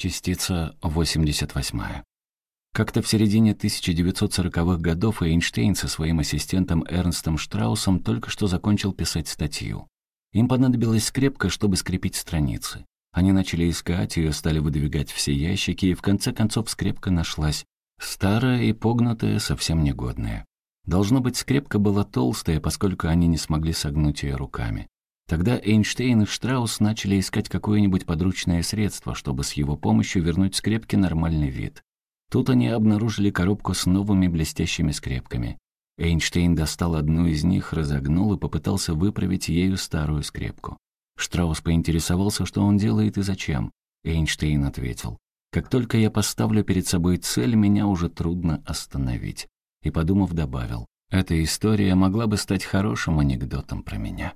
Частица 88. Как-то в середине 1940-х годов Эйнштейн со своим ассистентом Эрнстом Штраусом только что закончил писать статью. Им понадобилась скрепка, чтобы скрепить страницы. Они начали искать ее, стали выдвигать все ящики, и в конце концов скрепка нашлась. Старая и погнутая, совсем негодная. Должно быть, скрепка была толстая, поскольку они не смогли согнуть ее руками. Тогда Эйнштейн и Штраус начали искать какое-нибудь подручное средство, чтобы с его помощью вернуть скрепке нормальный вид. Тут они обнаружили коробку с новыми блестящими скрепками. Эйнштейн достал одну из них, разогнул и попытался выправить ею старую скрепку. Штраус поинтересовался, что он делает и зачем. Эйнштейн ответил, «Как только я поставлю перед собой цель, меня уже трудно остановить». И, подумав, добавил, «Эта история могла бы стать хорошим анекдотом про меня».